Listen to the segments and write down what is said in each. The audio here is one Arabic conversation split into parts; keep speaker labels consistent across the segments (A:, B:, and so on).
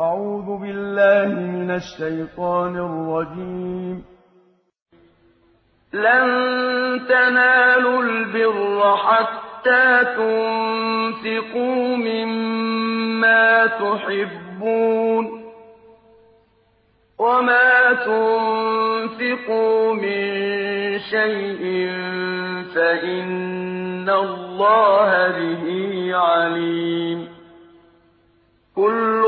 A: أعوذ بالله من الشيطان الرجيم.
B: لن تنالوا البر حتى تنفقوا مما تحبون وما تنفقوا من شيء فإن الله به عليم. كل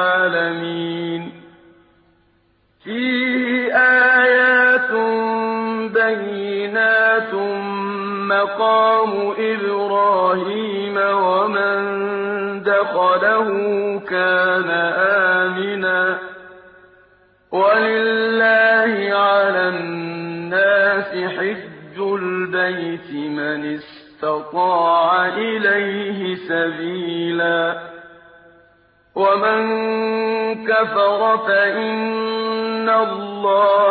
B: بينات مقام إبراهيم ومن دخله كان آمنا ولله على الناس حج البيت من استطاع إليه سبيلا ومن كفر فإن الله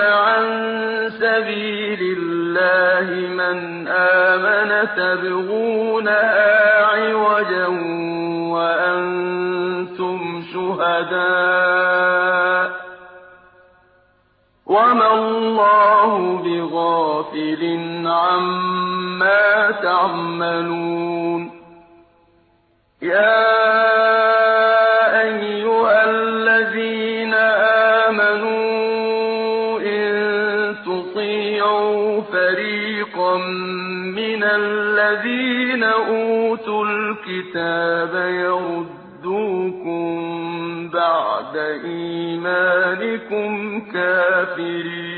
B: عن سبيل الله من آمن تبغونها عوجا وأنتم شهداء وما الله بغافل عما تعملون فريقا من الذين أوتوا الكتاب يردوكم بعد إيمانكم كافرين.